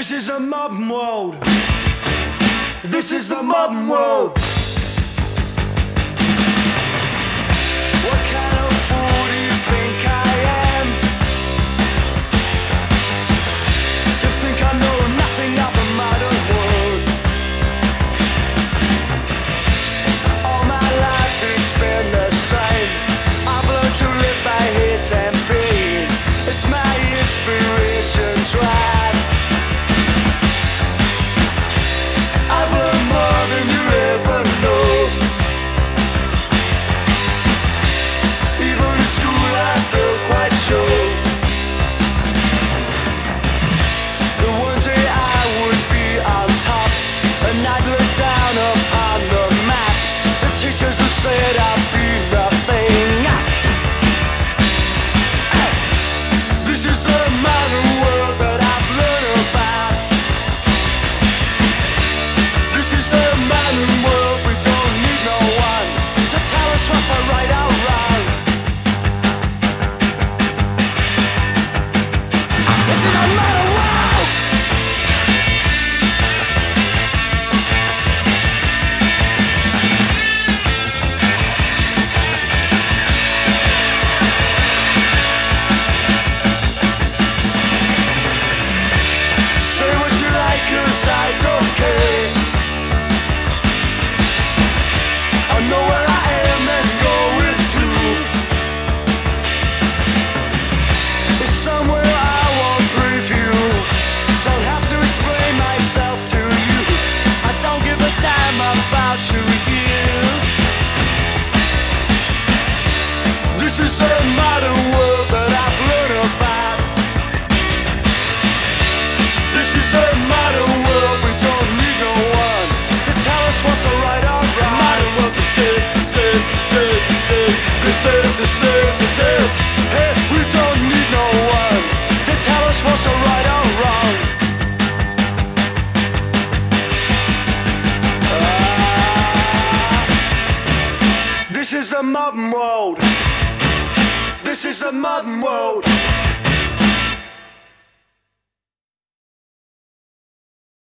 This is a modern world. This is the modern world. What kind of fool do you think I am? You think I know nothing of the modern world? All my life has been the same. I've learned to live by hate and pain. It's my inspiration drive. This is a modern world that I've learned about. This is a modern world, we don't need no one to tell us what's or wrong. Modern world, this is, this is, this is, this is, this is, this is. Hey, we don't need no one to tell us what's or wrong. Ah. This is a modern world. This is a modern world.